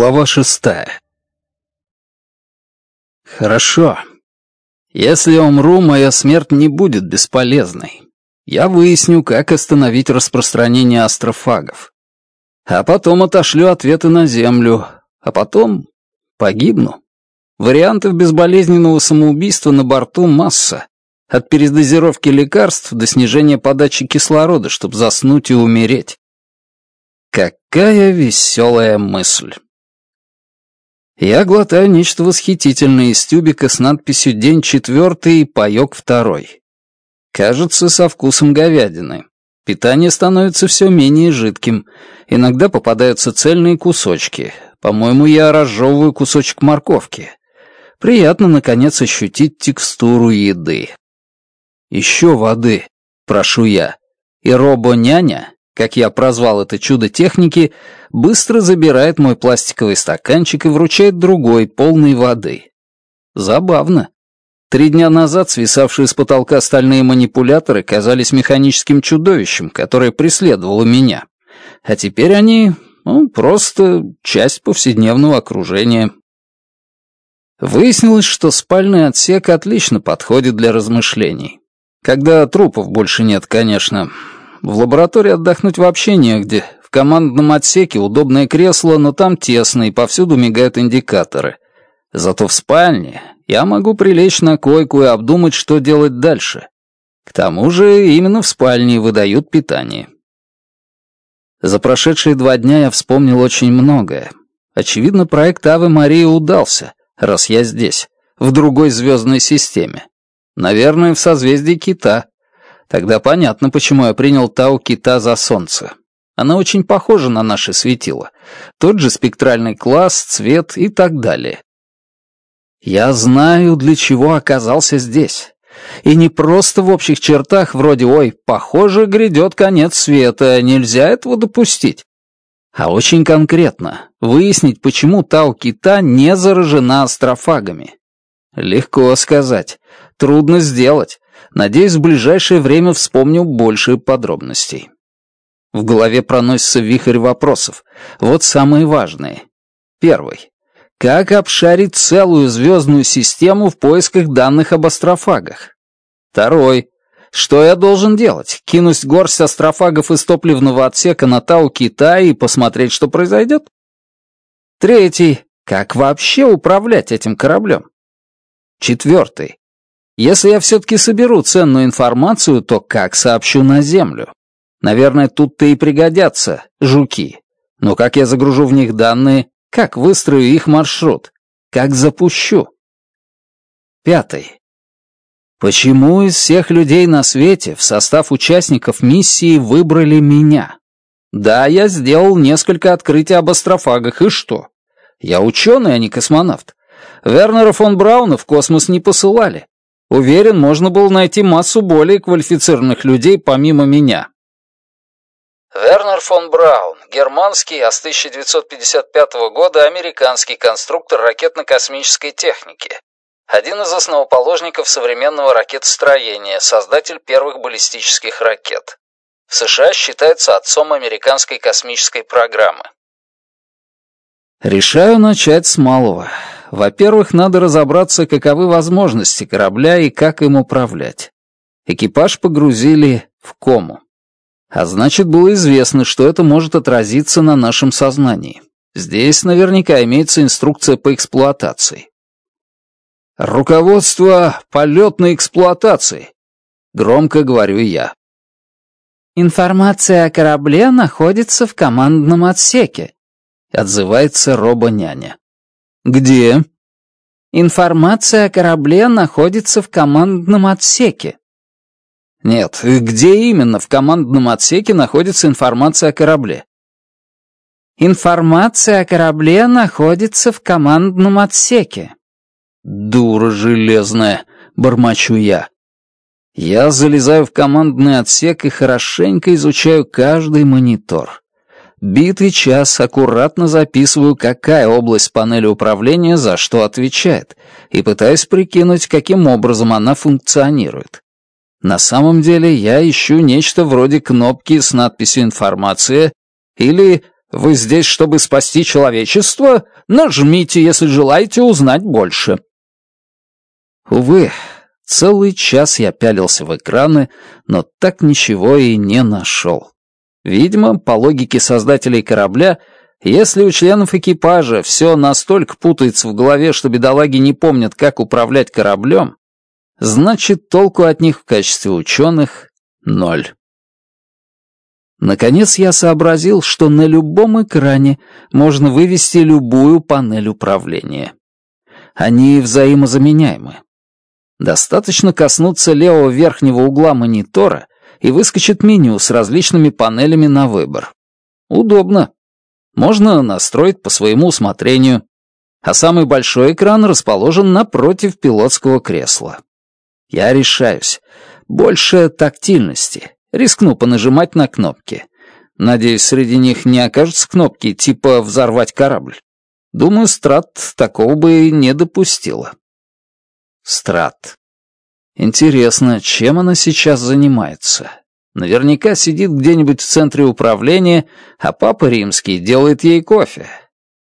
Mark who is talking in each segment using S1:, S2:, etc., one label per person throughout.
S1: Глава шестая. Хорошо. Если умру, моя смерть не будет бесполезной. Я выясню, как остановить распространение астрофагов. А потом отошлю ответы на Землю. А потом погибну. Вариантов безболезненного самоубийства на борту масса. От передозировки лекарств до снижения подачи кислорода, чтобы заснуть и умереть. Какая веселая мысль! Я глотаю нечто восхитительное из тюбика с надписью «День четвертый» и «Паек второй». Кажется, со вкусом говядины. Питание становится все менее жидким. Иногда попадаются цельные кусочки. По-моему, я разжевываю кусочек морковки. Приятно, наконец, ощутить текстуру еды. «Еще воды», — прошу я. И робо-няня, как я прозвал это чудо техники, быстро забирает мой пластиковый стаканчик и вручает другой, полный воды. Забавно. Три дня назад свисавшие с потолка стальные манипуляторы казались механическим чудовищем, которое преследовало меня. А теперь они, ну, просто часть повседневного окружения. Выяснилось, что спальный отсек отлично подходит для размышлений. Когда трупов больше нет, конечно, в лаборатории отдохнуть вообще негде. В командном отсеке удобное кресло, но там тесно и повсюду мигают индикаторы. Зато в спальне я могу прилечь на койку и обдумать, что делать дальше. К тому же именно в спальне выдают питание. За прошедшие два дня я вспомнил очень многое. Очевидно, проект Авы Марии удался, раз я здесь, в другой звездной системе. Наверное, в созвездии Кита — Тогда понятно, почему я принял Тау Кита за Солнце. Она очень похожа на наше светило. Тот же спектральный класс, цвет и так далее. Я знаю, для чего оказался здесь. И не просто в общих чертах, вроде «Ой, похоже, грядет конец света, нельзя этого допустить». А очень конкретно выяснить, почему Тау Кита не заражена астрофагами. Легко сказать, трудно сделать. Надеюсь, в ближайшее время вспомню больше подробностей. В голове проносится вихрь вопросов. Вот самые важные. Первый. Как обшарить целую звездную систему в поисках данных об астрофагах? Второй. Что я должен делать? Кинуть горсть астрофагов из топливного отсека на Тау Китая и посмотреть, что произойдет? Третий. Как вообще управлять этим кораблем? Четвертый. Если я все-таки соберу ценную информацию, то как сообщу на Землю? Наверное, тут-то и пригодятся жуки. Но как я загружу в них данные, как выстрою их маршрут, как запущу? Пятый. Почему из всех людей на свете в состав участников миссии выбрали меня? Да, я сделал несколько открытий об астрофагах, и что? Я ученый, а не космонавт. Вернера фон Брауна в космос не посылали. Уверен, можно было найти массу более квалифицированных людей помимо меня. Вернер фон Браун, германский, а с 1955 года американский конструктор ракетно-космической техники. Один из основоположников современного ракетостроения, создатель первых баллистических ракет. В США считается отцом американской космической программы. Решаю начать с малого во-первых, надо разобраться, каковы возможности корабля и как им управлять. Экипаж погрузили в кому. А значит, было известно, что это может отразиться на нашем сознании. Здесь наверняка имеется инструкция по эксплуатации. «Руководство полетной эксплуатации», — громко говорю я.
S2: «Информация о корабле находится в командном отсеке», — отзывается робо-няня.
S1: «Где?»
S2: Информация о корабле находится в командном отсеке.
S1: Нет, где именно в командном отсеке находится информация о корабле?
S2: Информация о корабле находится в командном отсеке.
S1: Дура железная, бормочу я. Я залезаю в командный отсек и хорошенько изучаю каждый монитор. Битый час аккуратно записываю, какая область панели управления за что отвечает, и пытаюсь прикинуть, каким образом она функционирует. На самом деле я ищу нечто вроде кнопки с надписью «Информация» или «Вы здесь, чтобы спасти человечество? Нажмите, если желаете узнать больше». Увы, целый час я пялился в экраны, но так ничего и не нашел. Видимо, по логике создателей корабля, если у членов экипажа все настолько путается в голове, что бедолаги не помнят, как управлять кораблем, значит, толку от них в качестве ученых — ноль. Наконец я сообразил, что на любом экране можно вывести любую панель управления. Они взаимозаменяемы. Достаточно коснуться левого верхнего угла монитора, и выскочит меню с различными панелями на выбор. Удобно. Можно настроить по своему усмотрению. А самый большой экран расположен напротив пилотского кресла. Я решаюсь. Больше тактильности. Рискну понажимать на кнопки. Надеюсь, среди них не окажутся кнопки типа «взорвать корабль». Думаю, Страт такого бы не допустила. Страт. Интересно, чем она сейчас занимается? Наверняка сидит где-нибудь в центре управления, а папа римский делает ей кофе.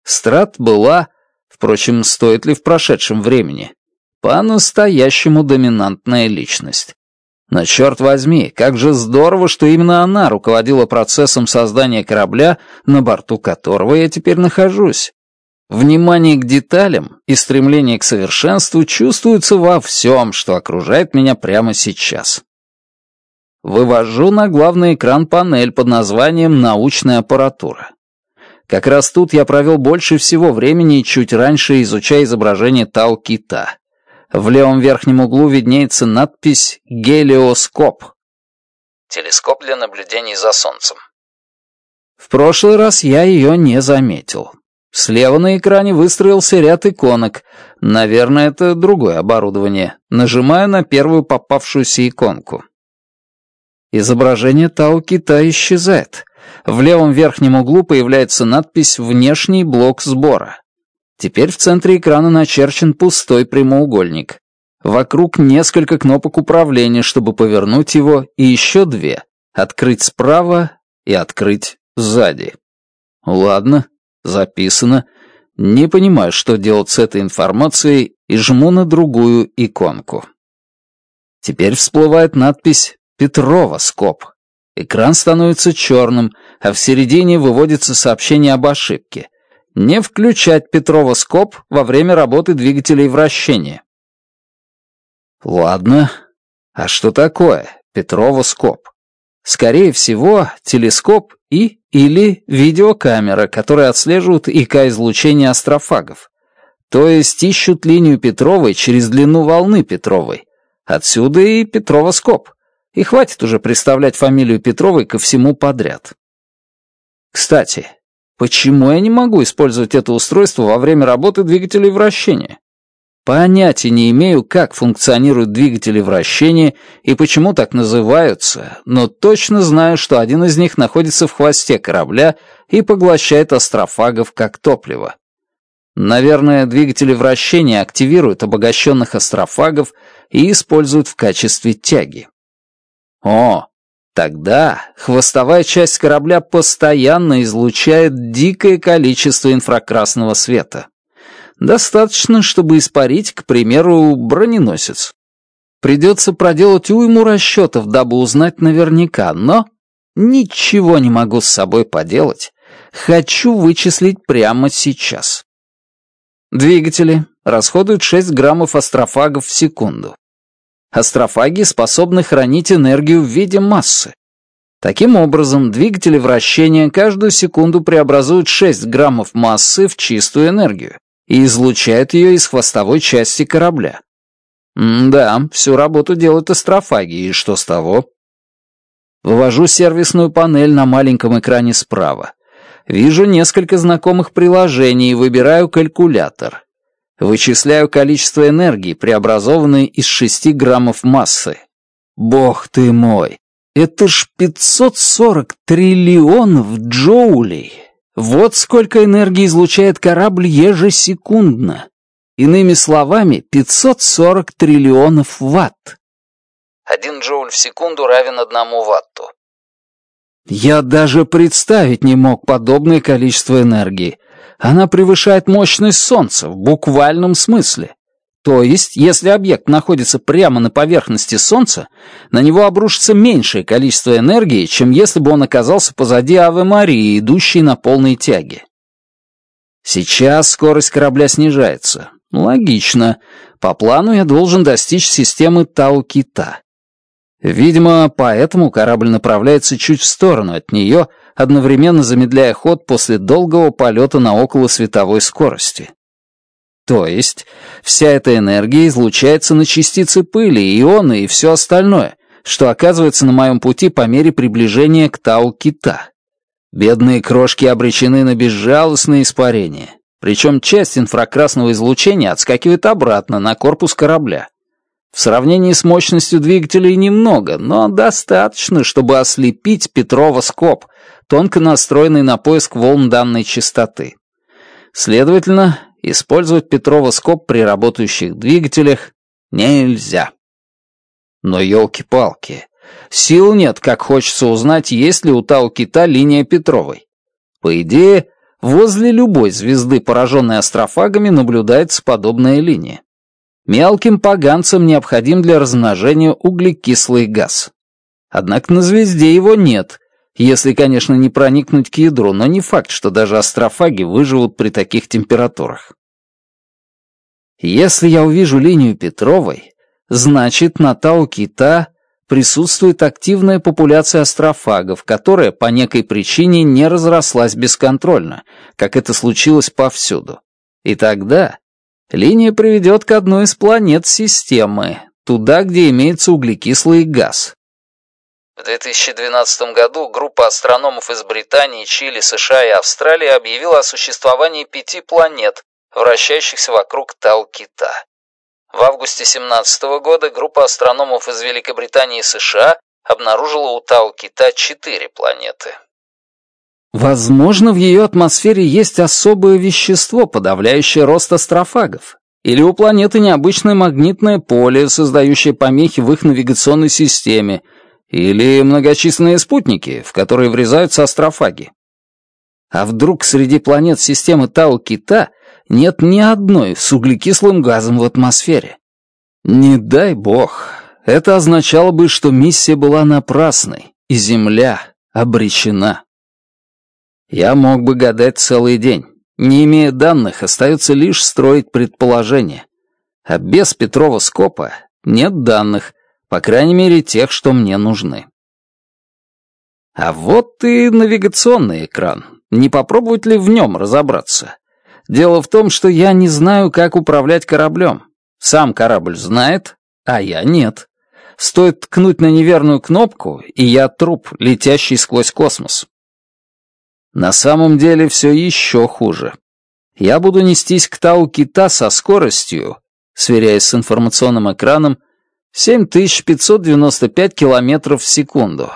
S1: Страт была, впрочем, стоит ли в прошедшем времени, по-настоящему доминантная личность. Но черт возьми, как же здорово, что именно она руководила процессом создания корабля, на борту которого я теперь нахожусь. Внимание к деталям и стремление к совершенству чувствуются во всем, что окружает меня прямо сейчас. Вывожу на главный экран панель под названием «Научная аппаратура». Как раз тут я провел больше всего времени чуть раньше, изучая изображение Тал-кита. В левом верхнем углу виднеется надпись «Гелиоскоп». Телескоп для наблюдений за Солнцем. В прошлый раз я ее не заметил, Слева на экране выстроился ряд иконок. Наверное, это другое оборудование. Нажимаю на первую попавшуюся иконку. Изображение Тау Кита исчезает. В левом верхнем углу появляется надпись «Внешний блок сбора». Теперь в центре экрана начерчен пустой прямоугольник. Вокруг несколько кнопок управления, чтобы повернуть его, и еще две — открыть справа и открыть сзади. Ладно, записано, не понимаю, что делать с этой информацией, и жму на другую иконку. Теперь всплывает надпись «Петрова скоб». Экран становится черным, а в середине выводится сообщение об ошибке. Не включать Петрова скоб во время работы двигателей вращения. Ладно. А что такое Петрова скоб? Скорее всего, телескоп и или видеокамера, которые отслеживают ИК-излучение астрофагов. То есть ищут линию Петровой через длину волны Петровой. Отсюда и Петровоскоп. И хватит уже представлять фамилию Петровой ко всему подряд. Кстати, почему я не могу использовать это устройство во время работы двигателей вращения? Понятия не имею, как функционируют двигатели вращения и почему так называются, но точно знаю, что один из них находится в хвосте корабля и поглощает астрофагов как топливо. Наверное, двигатели вращения активируют обогащенных астрофагов и используют в качестве тяги. О, тогда хвостовая часть корабля постоянно излучает дикое количество инфракрасного света. Достаточно, чтобы испарить, к примеру, броненосец. Придется проделать уйму расчетов, дабы узнать наверняка, но ничего не могу с собой поделать. Хочу вычислить прямо сейчас. Двигатели расходуют 6 граммов астрофагов в секунду. Астрофаги способны хранить энергию в виде массы. Таким образом, двигатели вращения каждую секунду преобразуют 6 граммов массы в чистую энергию и излучает ее из хвостовой части корабля. Да, всю работу делают астрофаги, и что с того? Вывожу сервисную панель на маленьком экране справа. Вижу несколько знакомых приложений и выбираю калькулятор. Вычисляю количество энергии, преобразованной из 6 граммов массы. Бог ты мой! Это ж 540 триллионов джоулей! Вот сколько энергии излучает корабль ежесекундно. Иными словами, 540 триллионов ватт. Один джоуль в секунду равен одному ватту. Я даже представить не мог подобное количество энергии. Она превышает мощность Солнца в буквальном смысле. То есть, если объект находится прямо на поверхности Солнца, на него обрушится меньшее количество энергии, чем если бы он оказался позади Авы Марии, идущей на полной тяге. Сейчас скорость корабля снижается. Логично. По плану я должен достичь системы Тау-Кита. Видимо, поэтому корабль направляется чуть в сторону от нее, одновременно замедляя ход после долгого полета на околосветовой скорости. То есть вся эта энергия излучается на частицы пыли, ионы и все остальное, что оказывается на моем пути по мере приближения к Тау-Кита. Бедные крошки обречены на безжалостное испарение. Причем часть инфракрасного излучения отскакивает обратно на корпус корабля. В сравнении с мощностью двигателей немного, но достаточно, чтобы ослепить Петрова скоб, тонко настроенный на поиск волн данной частоты. Следовательно, Использовать петровоскоп при работающих двигателях нельзя. Но елки-палки, сил нет, как хочется узнать, есть ли у Тау-Кита линия Петровой. По идее, возле любой звезды, пораженной астрофагами, наблюдается подобная линия. Мелким поганцам необходим для размножения углекислый газ. Однако на звезде его нет, если, конечно, не проникнуть к ядру, но не факт, что даже астрофаги выживут при таких температурах. Если я увижу линию Петровой, значит, на Тау-Кита присутствует активная популяция астрофагов, которая по некой причине не разрослась бесконтрольно, как это случилось повсюду. И тогда линия приведет к одной из планет системы, туда, где имеется углекислый газ.
S2: В 2012 году группа астрономов из Британии, Чили, США и Австралии объявила о существовании пяти планет, вращающихся вокруг Талкита. В августе 2017 года группа астрономов из Великобритании и США обнаружила у Талкита четыре планеты.
S1: Возможно, в ее атмосфере есть особое вещество, подавляющее рост астрофагов. Или у планеты необычное магнитное поле, создающее помехи в их навигационной системе, или многочисленные спутники, в которые врезаются астрофаги. А вдруг среди планет системы Тау-Кита нет ни одной с углекислым газом в атмосфере? Не дай бог. Это означало бы, что миссия была напрасной, и Земля обречена. Я мог бы гадать целый день. Не имея данных, остается лишь строить предположения. А без Петрова скопа нет данных, по крайней мере, тех, что мне нужны. А вот и навигационный экран. Не попробовать ли в нем разобраться? Дело в том, что я не знаю, как управлять кораблем. Сам корабль знает, а я нет. Стоит ткнуть на неверную кнопку, и я труп, летящий сквозь космос. На самом деле все еще хуже. Я буду нестись к Тау-Кита со скоростью, сверяясь с информационным экраном, 7595 километров в секунду.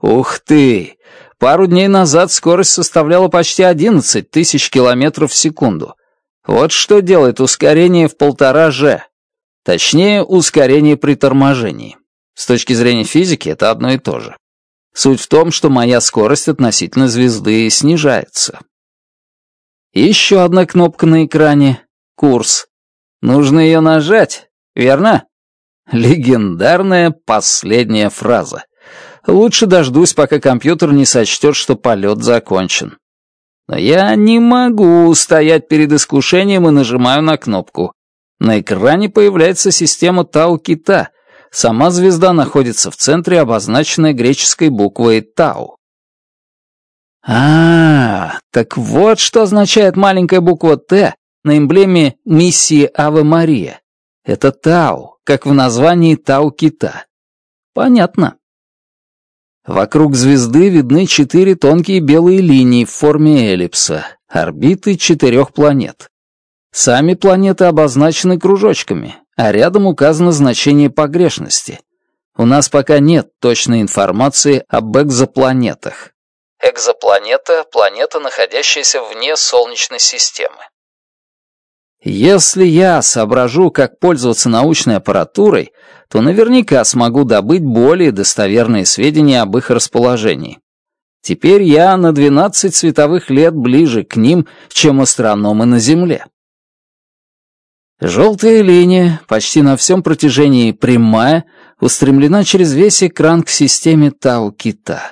S1: Ух ты! Пару дней назад скорость составляла почти 11 тысяч километров в секунду. Вот что делает ускорение в полтора же. Точнее, ускорение при торможении. С точки зрения физики это одно и то же. Суть в том, что моя скорость относительно звезды снижается. Еще одна кнопка на экране — курс. Нужно ее нажать, верно? Легендарная последняя фраза. Лучше дождусь, пока компьютер не сочтет, что полет закончен. Но я не могу стоять перед искушением и нажимаю на кнопку. На экране появляется система Тау Кита. Сама звезда находится в центре, обозначенная греческой буквой Тау. А, так вот что означает маленькая буква Т на эмблеме миссии Ава Мария. Это Тау как в названии Тау-Кита. Понятно. Вокруг звезды видны четыре тонкие белые линии в форме эллипса, орбиты четырех планет. Сами планеты обозначены кружочками, а рядом указано значение погрешности. У нас пока нет точной информации об экзопланетах.
S2: Экзопланета — планета, находящаяся вне Солнечной системы.
S1: Если я соображу, как пользоваться научной аппаратурой, то наверняка смогу добыть более достоверные сведения об их расположении. Теперь я на 12 световых лет ближе к ним, чем астрономы на Земле. Желтая линия, почти на всем протяжении прямая, устремлена через весь экран к системе Тау-Кита.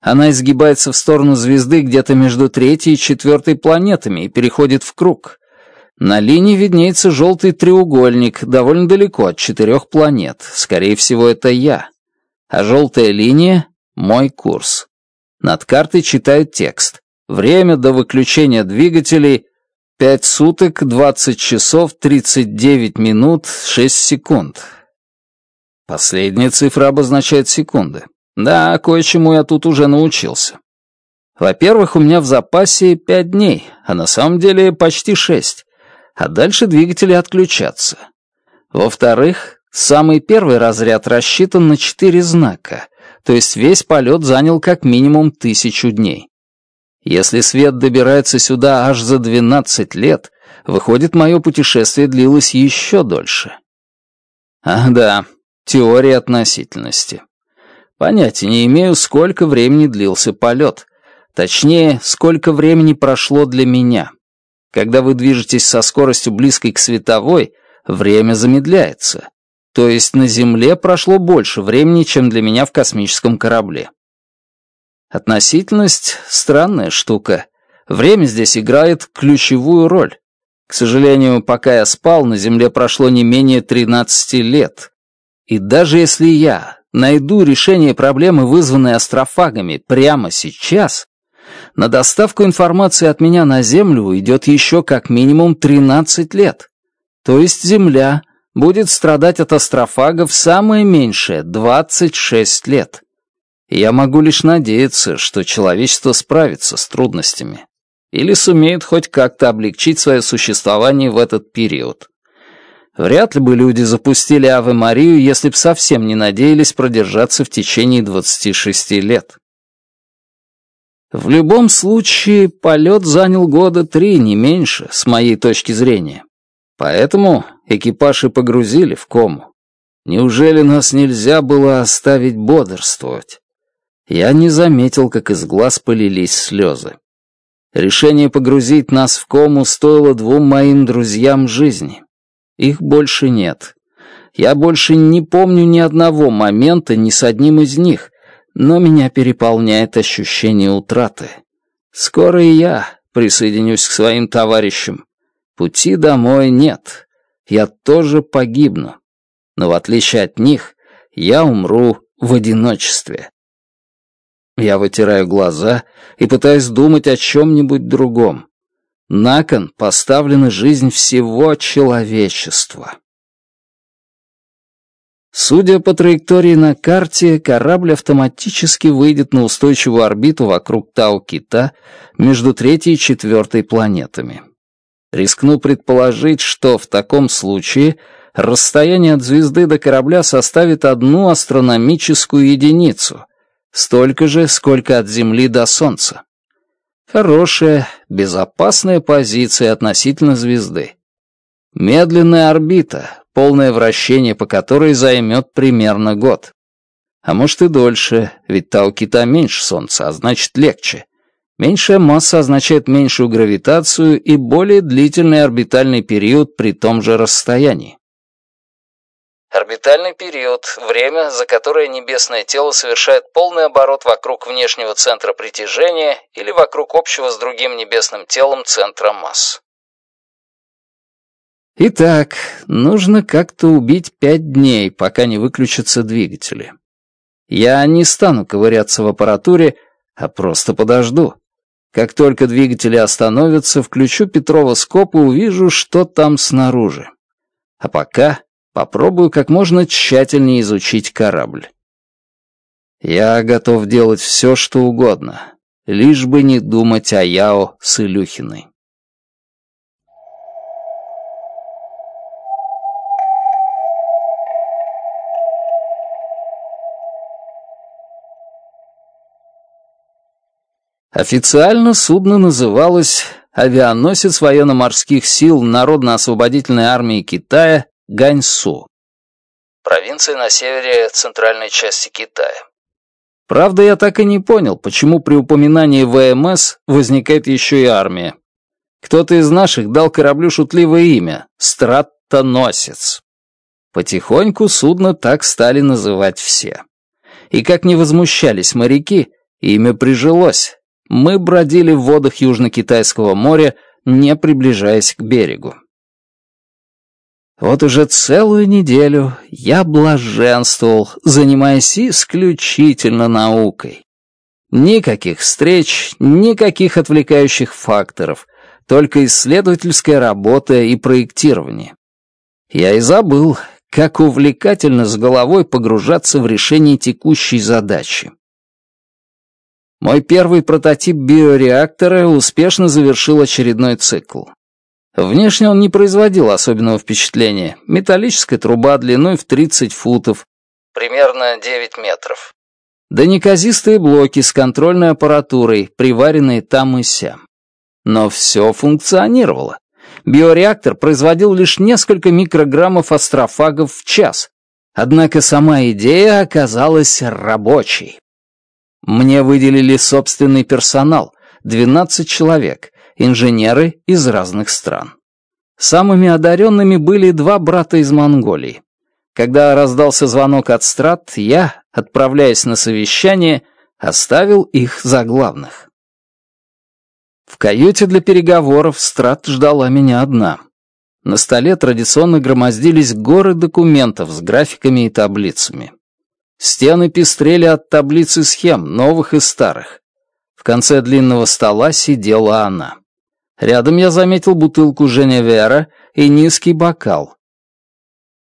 S1: Она изгибается в сторону звезды где-то между третьей и четвертой планетами и переходит в круг. На линии виднеется желтый треугольник, довольно далеко от четырех планет. Скорее всего, это я. А желтая линия — мой курс. Над картой читаю текст. Время до выключения двигателей — 5 суток, 20 часов, 39 минут, 6 секунд. Последняя цифра обозначает секунды. Да, кое-чему я тут уже научился. Во-первых, у меня в запасе 5 дней, а на самом деле почти 6 а дальше двигатели отключатся. Во-вторых, самый первый разряд рассчитан на четыре знака, то есть весь полет занял как минимум тысячу дней. Если свет добирается сюда аж за 12 лет, выходит, мое путешествие длилось еще дольше. Ах да, теория относительности. Понятия не имею, сколько времени длился полет. Точнее, сколько времени прошло для меня. Когда вы движетесь со скоростью близкой к световой, время замедляется. То есть на Земле прошло больше времени, чем для меня в космическом корабле. Относительность — странная штука. Время здесь играет ключевую роль. К сожалению, пока я спал, на Земле прошло не менее 13 лет. И даже если я найду решение проблемы, вызванной астрофагами, прямо сейчас, на доставку информации от меня на Землю идет еще как минимум 13 лет. То есть Земля будет страдать от астрофагов самое меньшее 26 лет. Я могу лишь надеяться, что человечество справится с трудностями или сумеет хоть как-то облегчить свое существование в этот период. Вряд ли бы люди запустили Аве Марию, если бы совсем не надеялись продержаться в течение 26 лет. В любом случае, полет занял года три, не меньше, с моей точки зрения. Поэтому экипаж и погрузили в кому. Неужели нас нельзя было оставить бодрствовать? Я не заметил, как из глаз полились слезы. Решение погрузить нас в кому стоило двум моим друзьям жизни. Их больше нет. Я больше не помню ни одного момента ни с одним из них, но меня переполняет ощущение утраты. Скоро и я присоединюсь к своим товарищам. Пути домой нет. Я тоже погибну. Но в отличие от них, я умру в одиночестве. Я вытираю глаза и пытаюсь думать о чем-нибудь другом. На кон поставлена жизнь всего человечества. Судя по траектории на карте, корабль автоматически выйдет на устойчивую орбиту вокруг Тау-Кита между третьей и четвертой планетами. Рискну предположить, что в таком случае расстояние от звезды до корабля составит одну астрономическую единицу, столько же, сколько от Земли до Солнца. Хорошая, безопасная позиция относительно звезды. Медленная орбита, полное вращение по которой займет примерно год. А может и дольше, ведь та у кита меньше Солнца, а значит легче. Меньшая масса означает меньшую гравитацию и более длительный орбитальный период при том же расстоянии. Орбитальный период – время, за которое небесное тело совершает полный оборот вокруг внешнего центра притяжения или вокруг общего с другим небесным телом центра масс. Итак, нужно как-то убить пять дней, пока не выключатся двигатели. Я не стану ковыряться в аппаратуре, а просто подожду. Как только двигатели остановятся, включу Петрова скоп и увижу, что там снаружи. А пока попробую как можно тщательнее изучить корабль. Я готов делать все, что угодно, лишь бы не думать о Яо с Илюхиной. Официально судно называлось «Авианосец военно-морских сил Народно-освободительной армии Китая Ганьсу». Провинция на севере центральной части Китая. Правда, я так и не понял, почему при упоминании ВМС возникает еще и армия. Кто-то из наших дал кораблю шутливое имя — «Страттоносец». Потихоньку судно так стали называть все. И как не возмущались моряки, имя прижилось, мы бродили в водах Южно-Китайского моря, не приближаясь к берегу. Вот уже целую неделю я блаженствовал, занимаясь исключительно наукой. Никаких встреч, никаких отвлекающих факторов, только исследовательская работа и проектирование. Я и забыл, как увлекательно с головой погружаться в решение текущей задачи. Мой первый прототип биореактора успешно завершил очередной цикл. Внешне он не производил особенного впечатления. Металлическая труба длиной в 30 футов, примерно 9 метров. Да неказистые блоки с контрольной аппаратурой, приваренные там и сям. Но все функционировало. Биореактор производил лишь несколько микрограммов астрофагов в час. Однако сама идея оказалась рабочей. Мне выделили собственный персонал, 12 человек, инженеры из разных стран. Самыми одаренными были два брата из Монголии. Когда раздался звонок от страт, я, отправляясь на совещание, оставил их за главных. В каюте для переговоров страт ждала меня одна. На столе традиционно громоздились горы документов с графиками и таблицами. Стены пестрели от таблиц и схем, новых и старых. В конце длинного стола сидела она. Рядом я заметил бутылку Женевера и низкий бокал.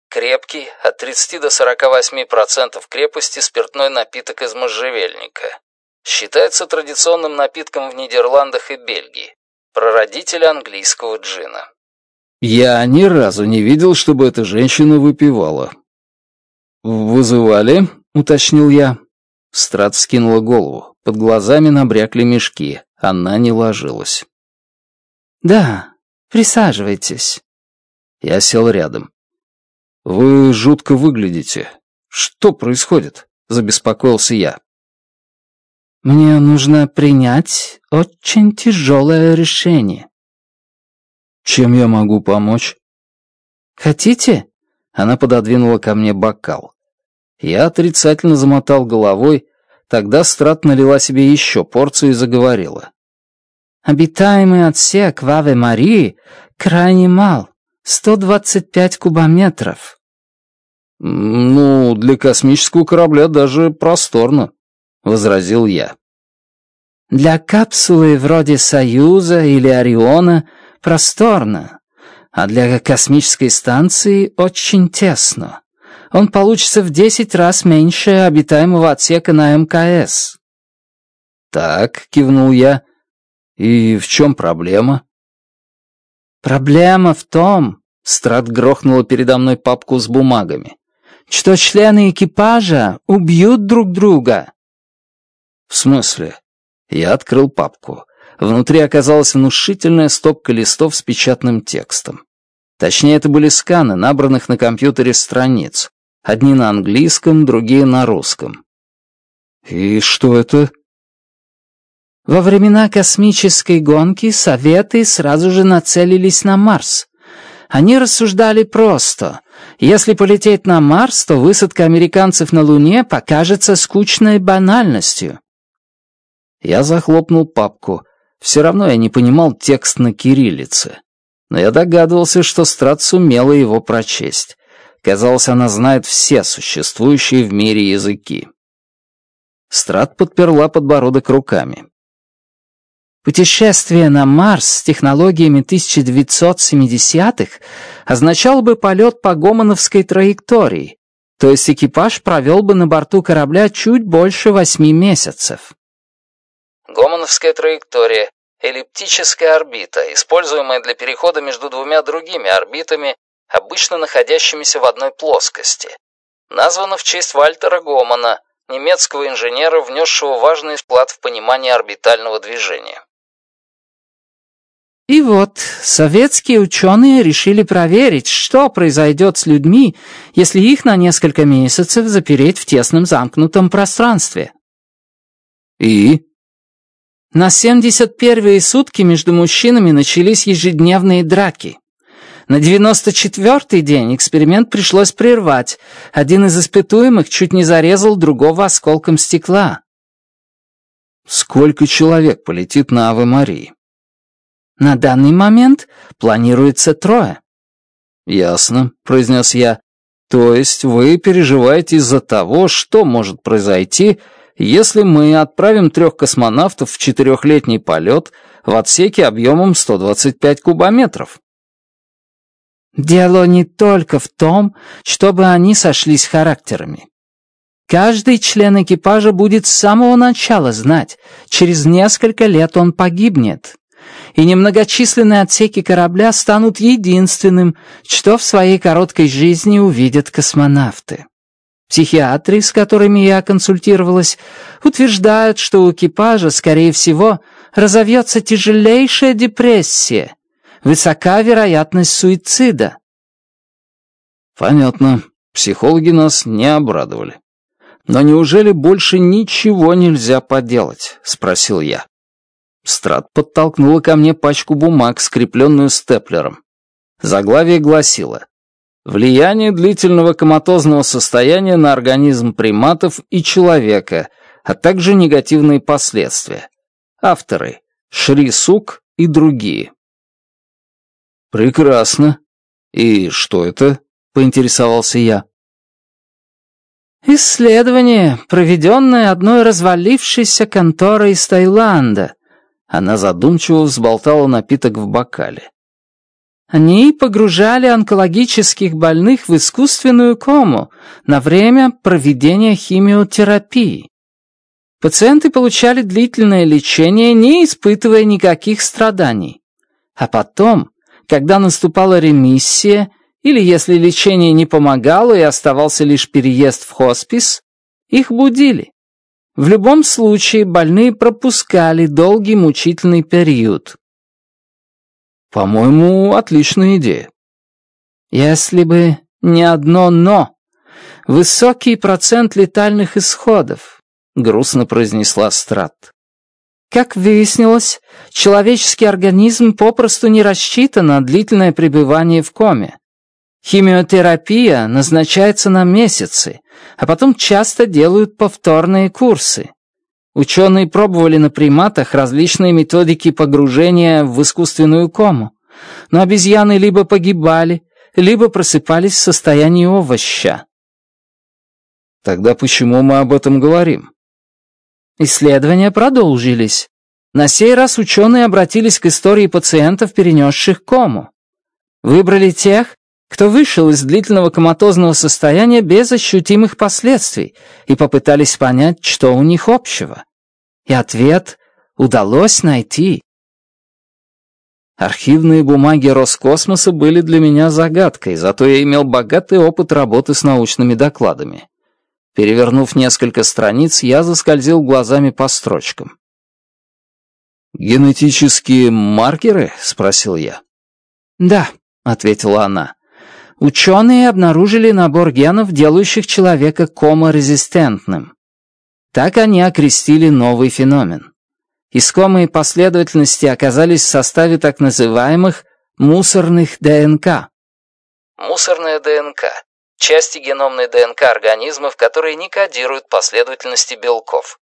S1: Крепкий, от 30 до 48% крепости спиртной напиток из можжевельника. Считается традиционным напитком в Нидерландах и Бельгии. Прародитель английского джина. Я ни разу не видел, чтобы эта женщина выпивала. «Вызывали?» — уточнил я. Страт скинула голову. Под глазами набрякли мешки. Она не ложилась.
S3: «Да, присаживайтесь».
S1: Я сел рядом. «Вы жутко выглядите. Что происходит?» — забеспокоился я.
S3: «Мне нужно принять очень тяжелое решение».
S1: «Чем я могу помочь?»
S3: «Хотите?» — она пододвинула ко мне бокал.
S1: Я отрицательно замотал головой, тогда Страт налила себе еще порцию и заговорила.
S3: «Обитаемый отсек в Аве Марии крайне мал, 125 кубометров».
S1: «Ну, для космического корабля даже просторно», — возразил я.
S3: «Для капсулы вроде «Союза» или «Ориона» просторно, а для космической станции очень тесно он получится в десять раз меньше обитаемого отсека на МКС.
S1: «Так», — кивнул я, — «и в чем проблема?»
S3: «Проблема в том», — Страт грохнула передо мной папку с бумагами, «что члены экипажа убьют друг друга».
S1: «В смысле?» Я открыл папку. Внутри оказалась внушительная стопка листов с печатным текстом. Точнее, это были сканы, набранных на компьютере страниц. Одни на английском, другие на русском. И что это?
S3: Во времена космической гонки Советы сразу же нацелились на Марс. Они рассуждали просто. Если полететь на Марс, то высадка американцев на Луне покажется скучной банальностью.
S1: Я захлопнул папку. Все равно я не понимал текст на кириллице. Но я догадывался, что Страт сумела его прочесть. Казалось, она знает все существующие в мире языки. Страт подперла подбородок руками.
S3: Путешествие на Марс с технологиями 1970-х означало бы полет по гомоновской траектории, то есть экипаж провел бы на борту корабля чуть больше восьми месяцев.
S2: Гомоновская траектория — эллиптическая орбита, используемая для перехода между двумя другими орбитами обычно находящимися в одной плоскости. Названо в честь Вальтера Гомана, немецкого инженера, внесшего важный вклад в понимание орбитального движения.
S3: И вот, советские ученые решили проверить, что произойдет с людьми, если их на несколько месяцев запереть в тесном замкнутом пространстве.
S1: И?
S3: На 71-е сутки между мужчинами начались ежедневные драки. На 94-й день эксперимент пришлось прервать. Один из испытуемых чуть не зарезал другого осколком стекла.
S1: Сколько человек полетит на Аве Марии?
S3: На данный момент планируется трое.
S1: Ясно, произнес я. То есть вы переживаете из-за того, что может произойти, если мы отправим трех космонавтов в четырехлетний полет в отсеке объемом 125 кубометров?
S3: Дело не только в том, чтобы они сошлись характерами. Каждый член экипажа будет с самого начала знать, через несколько лет он погибнет, и немногочисленные отсеки корабля станут единственным, что в своей короткой жизни увидят космонавты. Психиатры, с которыми я консультировалась, утверждают, что у экипажа, скорее всего, разовьется тяжелейшая депрессия — высока вероятность суицида.
S1: Понятно. Психологи нас не обрадовали. «Но неужели больше ничего нельзя поделать?» — спросил я. Страт подтолкнула ко мне пачку бумаг, скрепленную степлером. Заглавие гласило «Влияние длительного коматозного состояния на организм приматов и человека, а также негативные последствия». Авторы — Шри Сук и другие. «Прекрасно. И что это?» — поинтересовался я.
S3: «Исследование, проведенное одной развалившейся конторой из Таиланда».
S1: Она задумчиво взболтала напиток в бокале.
S3: Они погружали онкологических больных в искусственную кому на время проведения химиотерапии. Пациенты получали длительное лечение, не испытывая никаких страданий. А потом когда наступала ремиссия, или если лечение не помогало и оставался лишь переезд в хоспис, их будили. В любом случае больные пропускали долгий мучительный период.
S1: По-моему, отличная идея.
S3: Если бы не одно «но». Высокий процент летальных исходов, грустно произнесла Страт. Как выяснилось, человеческий организм попросту не рассчитан на длительное пребывание в коме. Химиотерапия назначается на месяцы, а потом часто делают повторные курсы. Ученые пробовали на приматах различные методики погружения в искусственную кому, но обезьяны либо погибали, либо просыпались в состоянии овоща.
S1: Тогда почему мы об этом говорим?
S3: Исследования продолжились. На сей раз ученые обратились к истории пациентов, перенесших кому. Выбрали тех, кто вышел из длительного коматозного состояния без ощутимых последствий и попытались понять, что у них общего. И ответ удалось найти.
S1: Архивные бумаги Роскосмоса были для меня загадкой, зато я имел богатый опыт работы с научными докладами. Перевернув несколько страниц, я заскользил глазами по строчкам. «Генетические маркеры?» — спросил я.
S3: «Да», — ответила она. «Ученые обнаружили набор генов, делающих человека коморезистентным. Так они окрестили новый феномен. Искомые последовательности оказались в составе так называемых мусорных ДНК.
S2: Мусорная ДНК части геномной ДНК организмов, которые не кодируют последовательности белков.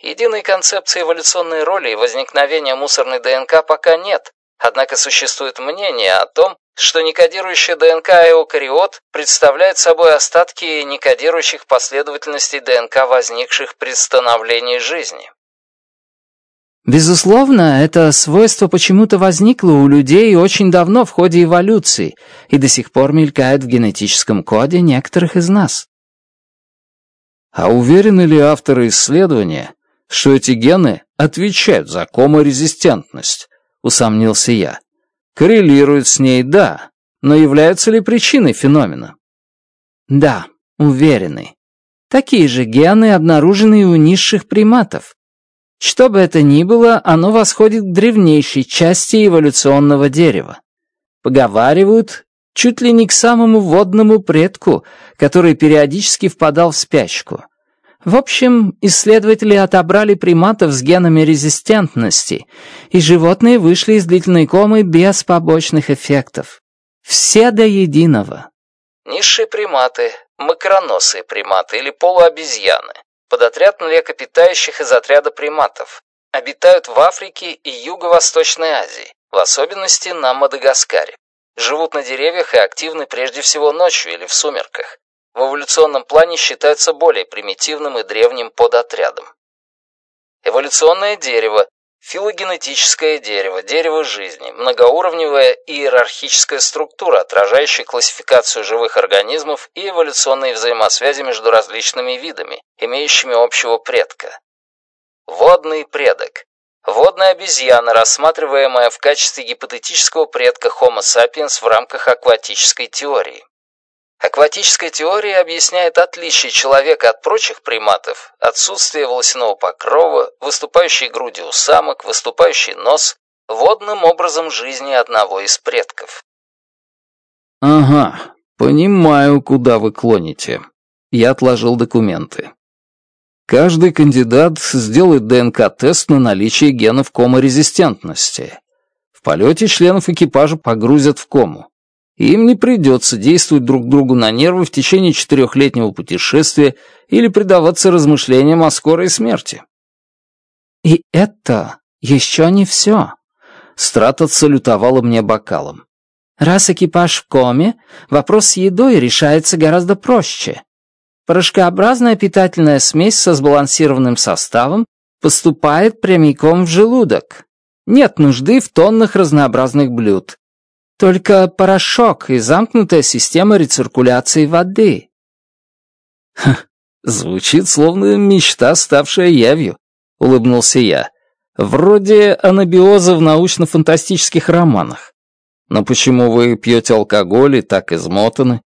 S2: Единой концепции эволюционной роли и возникновения мусорной ДНК пока нет, однако существует мнение о том, что некодирующая ДНК эукариот представляет собой остатки некодирующих последовательностей ДНК, возникших при становлении жизни.
S3: Безусловно, это свойство почему-то возникло у людей очень давно в ходе эволюции и до сих пор мелькает в генетическом коде некоторых из нас.
S1: А уверены ли авторы исследования, что эти гены отвечают за коморезистентность? Усомнился я. Коррелируют с ней, да, но являются ли причиной феномена?
S3: Да, уверены. Такие же гены обнаружены и у низших приматов, что бы это ни было, оно восходит к древнейшей части эволюционного дерева. Поговаривают, чуть ли не к самому водному предку, который периодически впадал в спячку. В общем, исследователи отобрали приматов с генами резистентности, и животные вышли из длительной комы без побочных эффектов. Все до единого.
S2: Низшие приматы, макроносые приматы или полуобезьяны – под отряд млекопитающих из отряда приматов. Обитают в Африке и Юго-Восточной Азии, в особенности на Мадагаскаре. Живут на деревьях и активны прежде всего ночью или в сумерках. В эволюционном плане считаются более примитивным и древним подотрядом. Эволюционное дерево Филогенетическое дерево, дерево жизни, многоуровневая иерархическая структура, отражающая классификацию живых организмов и эволюционные взаимосвязи между различными видами, имеющими общего предка. Водный предок. Водная обезьяна, рассматриваемая в качестве гипотетического предка Homo sapiens в рамках акватической теории. Акватическая теория объясняет отличие человека от прочих приматов, отсутствие волосяного покрова, выступающие груди у самок, выступающий нос, водным образом жизни одного из предков.
S1: «Ага, понимаю, куда вы клоните». Я отложил документы. Каждый кандидат сделает ДНК-тест на наличие генов коморезистентности. В полете членов экипажа погрузят в кому им не придется действовать друг другу на нервы в течение четырехлетнего путешествия или предаваться размышлениям о скорой смерти.
S3: И это еще не все. Страт отсалютовала мне бокалом. Раз экипаж в коме, вопрос с едой решается гораздо проще. Порошкообразная питательная смесь со сбалансированным составом поступает прямиком в желудок. Нет нужды в тоннах разнообразных блюд. Только порошок и замкнутая система рециркуляции воды.
S1: Ха, звучит словно мечта, ставшая явью, улыбнулся я. Вроде анабиоза в научно-фантастических романах. Но почему вы пьете алкоголь и так измотаны?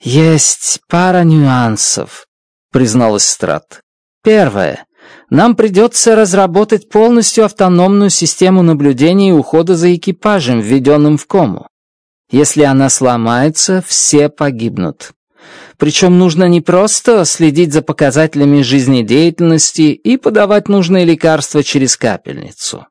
S3: Есть пара нюансов, призналась Страт. Первое нам придется разработать полностью автономную систему наблюдения и ухода за экипажем, введенным в кому. Если она сломается, все погибнут. Причем нужно не просто следить за показателями жизнедеятельности и подавать нужные лекарства через капельницу.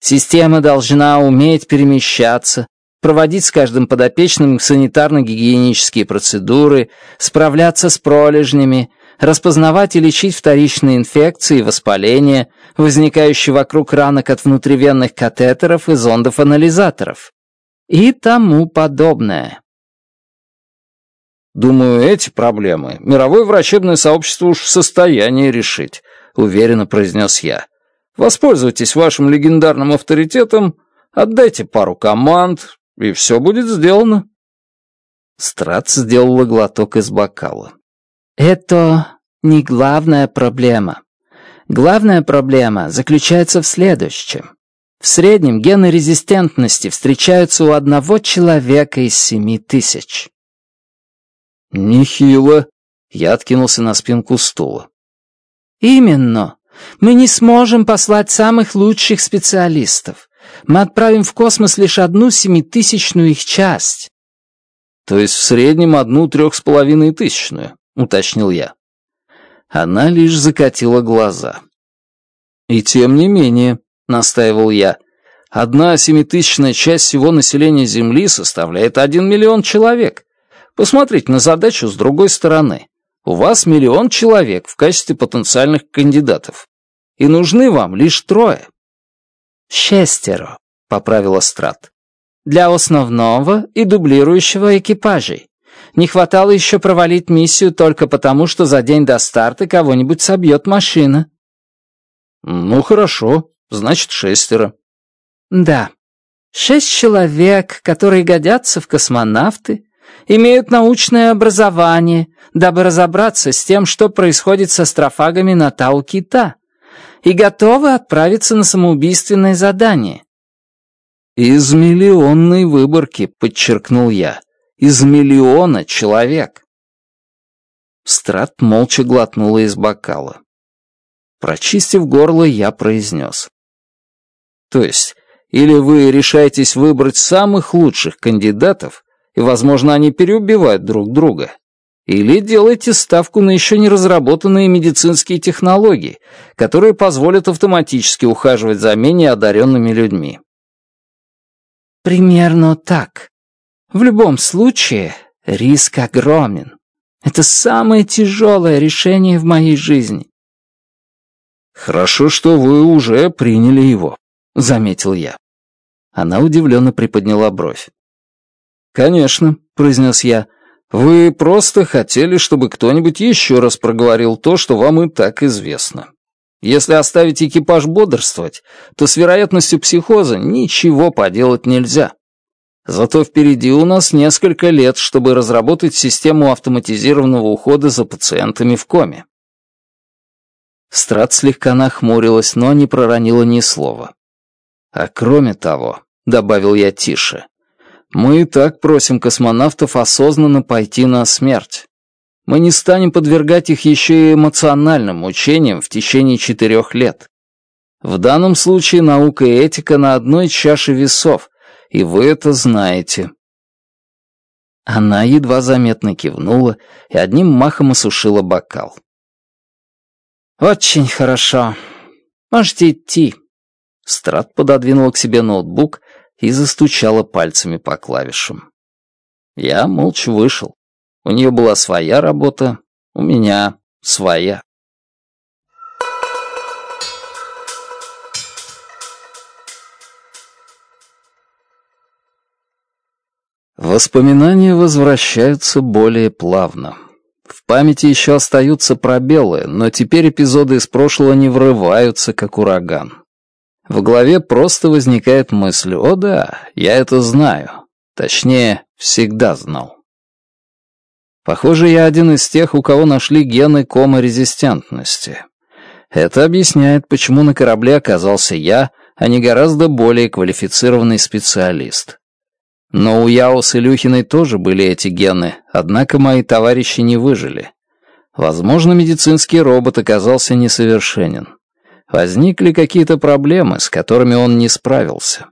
S3: Система должна уметь перемещаться, проводить с каждым подопечным санитарно-гигиенические процедуры, справляться с пролежнями, распознавать и лечить вторичные инфекции и воспаления, возникающие вокруг ранок от внутривенных катетеров и зондов-анализаторов и тому подобное.
S1: «Думаю, эти проблемы мировое врачебное сообщество уж в состоянии решить», — уверенно произнес я. «Воспользуйтесь вашим легендарным авторитетом, отдайте пару команд, и все будет сделано». Страт сделала глоток из бокала.
S3: Это не главная проблема. Главная проблема заключается в следующем. В среднем гены резистентности встречаются у одного человека из семи тысяч.
S1: Нехило. Я откинулся на спинку стула.
S3: Именно. Мы не сможем послать самых лучших специалистов. Мы отправим в космос лишь одну семитысячную их часть.
S1: То есть в среднем одну трех с половиной тысячную. — уточнил я. Она лишь закатила глаза. «И тем не менее», — настаивал я, — «одна семитысячная часть всего населения Земли составляет один миллион человек. Посмотрите на задачу с другой стороны. У вас миллион человек в качестве потенциальных кандидатов. И нужны вам лишь трое».
S3: «Шестеро», — поправила Страт. «Для основного и дублирующего экипажей. Не хватало еще провалить миссию только потому, что за день до старта кого-нибудь собьет машина».
S1: «Ну хорошо, значит шестеро».
S3: «Да. Шесть человек, которые годятся в космонавты, имеют научное образование, дабы разобраться с тем, что происходит со строфагами на Тау-Кита, и готовы отправиться на самоубийственное задание».
S1: «Из миллионной выборки», — подчеркнул я из миллиона человек. Страт молча глотнула из бокала. Прочистив горло, я произнес. То есть, или вы решаетесь выбрать самых лучших кандидатов, и, возможно, они переубивают друг друга, или делаете ставку на еще не разработанные медицинские технологии, которые позволят автоматически ухаживать за менее одаренными людьми.
S3: «Примерно так», в любом случае, риск огромен. Это самое тяжелое решение в моей жизни.
S1: «Хорошо, что вы уже приняли его», — заметил я. Она удивленно приподняла бровь. «Конечно», — произнес я, — «вы просто хотели, чтобы кто-нибудь еще раз проговорил то, что вам и так известно. Если оставить экипаж бодрствовать, то с вероятностью психоза ничего поделать нельзя». Зато впереди у нас несколько лет, чтобы разработать систему автоматизированного ухода за пациентами в коме. Страт слегка нахмурилась, но не проронила ни слова. «А кроме того», — добавил я тише, — «мы и так просим космонавтов осознанно пойти на смерть. Мы не станем подвергать их еще и эмоциональным мучениям в течение четырех лет. В данном случае наука и этика на одной чаше весов, и вы это знаете». Она едва заметно кивнула и одним махом осушила бокал.
S3: «Очень хорошо. Можете идти».
S1: Страт пододвинула к себе ноутбук и застучала пальцами по клавишам. Я молча вышел. У нее была своя работа, у меня своя. Воспоминания возвращаются более плавно. В памяти еще остаются пробелы, но теперь эпизоды из прошлого не врываются, как ураган. В голове просто возникает мысль «О да, я это знаю». Точнее, всегда знал. Похоже, я один из тех, у кого нашли гены коморезистентности. Это объясняет, почему на корабле оказался я, а не гораздо более квалифицированный специалист — но у Яо и Люхиной тоже были эти гены, однако мои товарищи не выжили. Возможно, медицинский робот оказался несовершенен. Возникли какие-то проблемы, с которыми он не справился.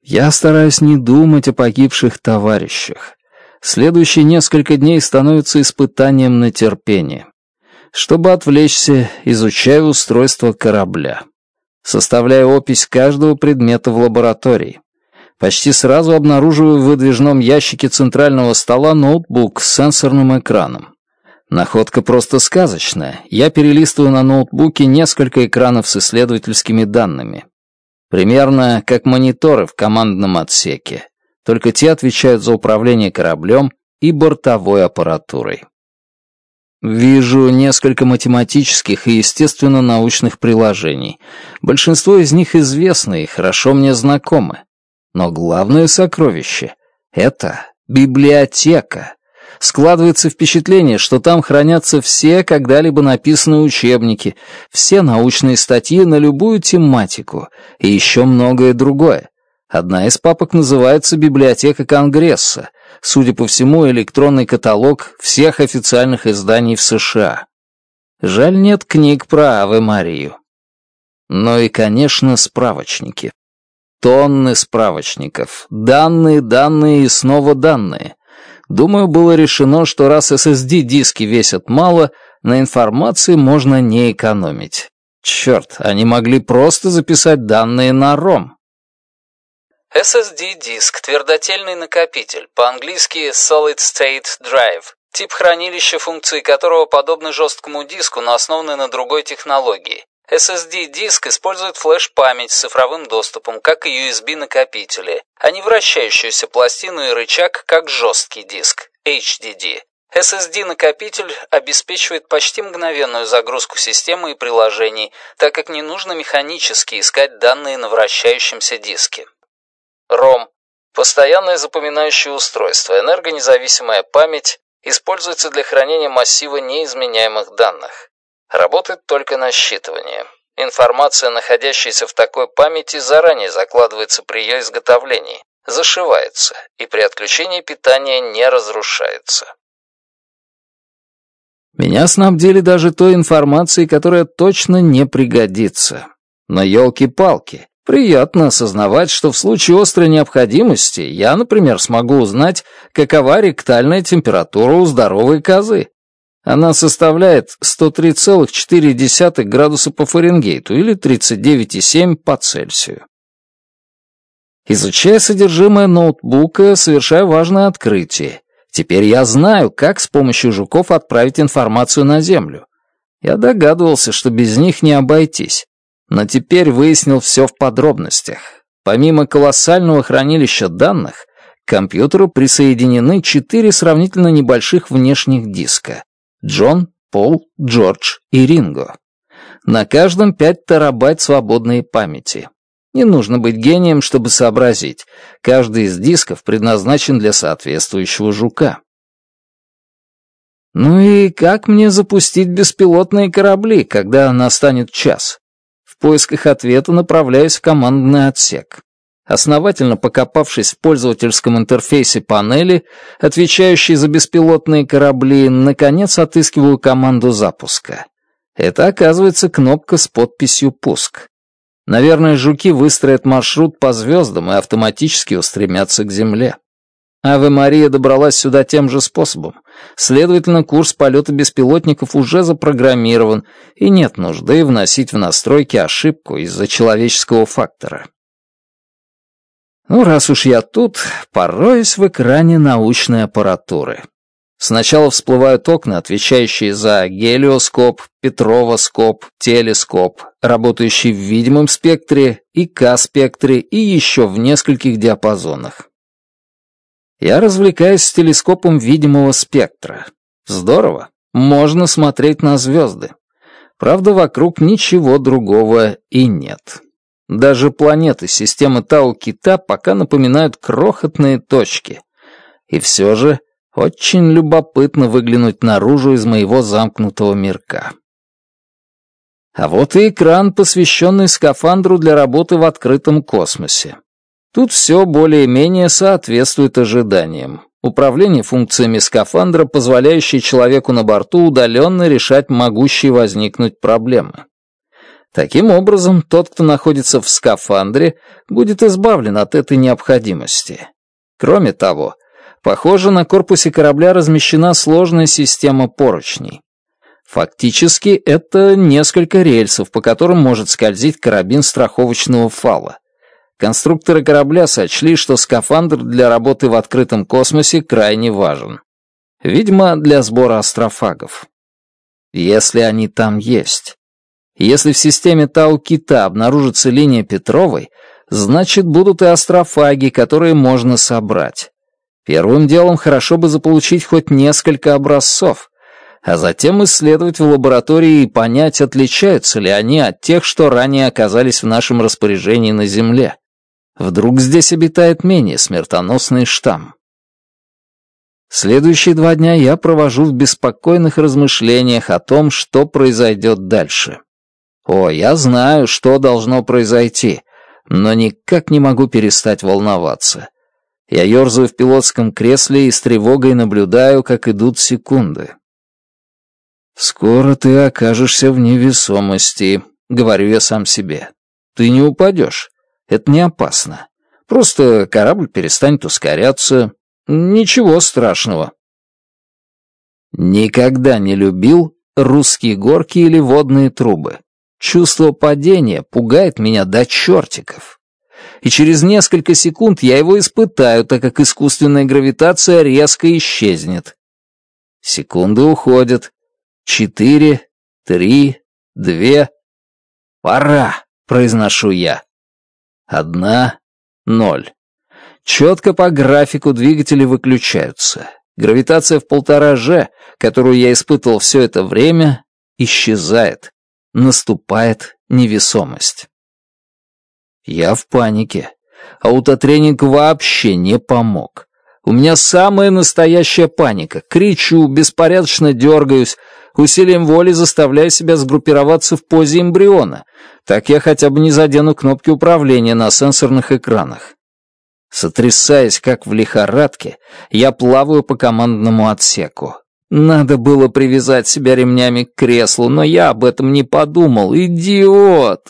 S1: Я стараюсь не думать о погибших товарищах. Следующие несколько дней становятся испытанием на терпение. Чтобы отвлечься, изучаю устройство корабля. Составляю опись каждого предмета в лаборатории. Почти сразу обнаруживаю в выдвижном ящике центрального стола ноутбук с сенсорным экраном. Находка просто сказочная. Я перелистываю на ноутбуке несколько экранов с исследовательскими данными. Примерно как мониторы в командном отсеке. Только те отвечают за управление кораблем и бортовой аппаратурой. Вижу несколько математических и естественно-научных приложений. Большинство из них известны и хорошо мне знакомы. Но главное сокровище — это библиотека. Складывается впечатление, что там хранятся все когда-либо написанные учебники, все научные статьи на любую тематику и еще многое другое. Одна из папок называется «Библиотека Конгресса», судя по всему, электронный каталог всех официальных изданий в США. Жаль, нет книг про Аве Марию. Ну и, конечно, справочники. Тонны справочников, данные, данные и снова данные. Думаю, было решено, что раз SSD-диски весят мало, на информации можно не экономить. Черт, они могли просто записать данные на ROM.
S2: SSD-диск, твердотельный накопитель, по-английски Solid State Drive, тип хранилища, функции которого подобны жесткому диску, но основаны на другой технологии. SSD диск использует флеш-память с цифровым доступом, как и USB-накопители, а не вращающуюся пластину и рычаг, как жесткий диск, HDD. SSD-накопитель обеспечивает почти мгновенную загрузку системы и приложений, так как не нужно механически искать данные на вращающемся диске. ROM – постоянное запоминающее устройство, энергонезависимая память, используется для хранения массива неизменяемых данных. Работает только насчитывание. Информация, находящаяся в такой памяти, заранее закладывается при ее изготовлении, зашивается и при отключении питания не разрушается.
S1: Меня снабдили даже той информацией, которая точно не пригодится. на елки-палки, приятно осознавать, что в случае острой необходимости я, например, смогу узнать, какова ректальная температура у здоровой козы, она составляет 103,4 градуса по Фаренгейту или 39,7 по Цельсию. Изучая содержимое ноутбука, совершаю важное открытие. Теперь я знаю, как с помощью жуков отправить информацию на Землю. Я догадывался, что без них не обойтись, но теперь выяснил все в подробностях. Помимо колоссального хранилища данных, к компьютеру присоединены четыре сравнительно небольших внешних диска. Джон, Пол, Джордж и Ринго. На каждом 5 терабайт свободной памяти. Не нужно быть гением, чтобы сообразить. Каждый из дисков предназначен для соответствующего жука. Ну и как мне запустить беспилотные корабли, когда настанет час? В поисках ответа направляюсь в командный отсек основательно покопавшись в пользовательском интерфейсе панели, отвечающей за беспилотные корабли, наконец отыскиваю команду запуска. Это, оказывается, кнопка с подписью «Пуск». Наверное, жуки выстроят маршрут по звездам и автоматически устремятся к Земле. Ave Мария добралась сюда тем же способом. Следовательно, курс полета беспилотников уже запрограммирован, и нет нужды вносить в настройки ошибку из-за человеческого фактора. Ну, раз уж я тут, пороюсь в экране научной аппаратуры. Сначала всплывают окна, отвечающие за гелиоскоп, петровоскоп, телескоп, работающий в видимом спектре, и К-спектре, и еще в нескольких диапазонах. Я развлекаюсь с телескопом видимого спектра. Здорово, можно смотреть на звезды. Правда, вокруг ничего другого и нет. Даже планеты системы Тау-Кита пока напоминают крохотные точки. И все же очень любопытно выглянуть наружу из моего замкнутого мирка. А вот и экран, посвященный скафандру для работы в открытом космосе. Тут все более-менее соответствует ожиданиям. Управление функциями скафандра, позволяющее человеку на борту удаленно решать могущие возникнуть проблемы. Таким образом, тот, кто находится в скафандре, будет избавлен от этой необходимости. Кроме того, похоже, на корпусе корабля размещена сложная система поручней. Фактически, это несколько рельсов, по которым может скользить карабин страховочного фала. Конструкторы корабля сочли, что скафандр для работы в открытом космосе крайне важен. Видимо, для сбора астрофагов. Если они там есть. Если в системе Тау-Кита обнаружится линия Петровой, значит, будут и астрофаги, которые можно собрать. Первым делом хорошо бы заполучить хоть несколько образцов, а затем исследовать в лаборатории и понять, отличаются ли они от тех, что ранее оказались в нашем распоряжении на Земле. Вдруг здесь обитает менее смертоносный штамм. Следующие два дня я провожу в беспокойных размышлениях о том, что произойдет дальше. О, я знаю, что должно произойти, но никак не могу перестать волноваться. Я ерзаю в пилотском кресле и с тревогой наблюдаю, как идут секунды. «Скоро ты окажешься в невесомости», — говорю я сам себе. «Ты не упадешь. Это не опасно. Просто корабль перестанет ускоряться. Ничего страшного». Никогда не любил русские горки или водные трубы. Чувство падения пугает меня до чертиков. И через несколько секунд я его испытаю, так как искусственная гравитация резко исчезнет. Секунды уходят. Четыре, три, две. «Пора!» — произношу я. Одна, ноль. Четко по графику двигатели выключаются. Гравитация в полтора же, которую я испытывал все это время, исчезает наступает невесомость. Я в панике. Аутотренинг вообще не помог. У меня самая настоящая паника. Кричу, беспорядочно дергаюсь, усилием воли заставляю себя сгруппироваться в позе эмбриона. Так я хотя бы не задену кнопки управления на сенсорных экранах. Сотрясаясь, как в лихорадке, я плаваю по командному отсеку. Надо было привязать себя ремнями к креслу, но я об этом не подумал. Идиот!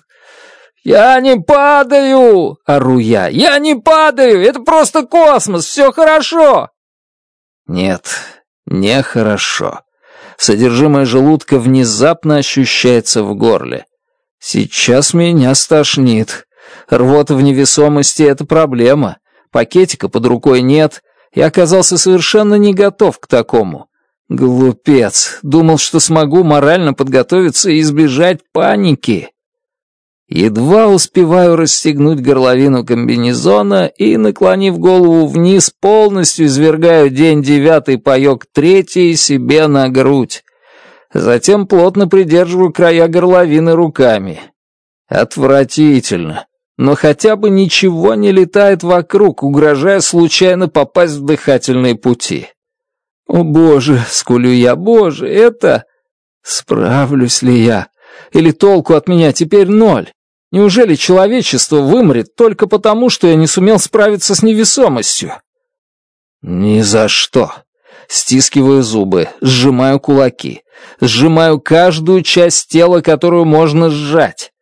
S1: «Я не падаю!» — ору я. «Я не падаю! Это просто космос! Все хорошо!» Нет, не хорошо. Содержимое желудка внезапно ощущается в горле. Сейчас меня стошнит. Рвота в невесомости — это проблема. Пакетика под рукой нет. Я оказался совершенно не готов к такому. Глупец, думал, что смогу морально подготовиться и избежать паники. Едва успеваю расстегнуть горловину комбинезона и, наклонив голову вниз, полностью извергаю день девятый паёк третий себе на грудь. Затем плотно придерживаю края горловины руками. Отвратительно. Но хотя бы ничего не летает вокруг, угрожая случайно попасть в дыхательные пути. О боже, скулю я, боже, это... Справлюсь ли я? Или толку от меня теперь ноль? Неужели человечество вымрет только потому, что я не сумел справиться с невесомостью? Ни за что. Стискиваю зубы, сжимаю кулаки, сжимаю каждую часть тела, которую можно сжать.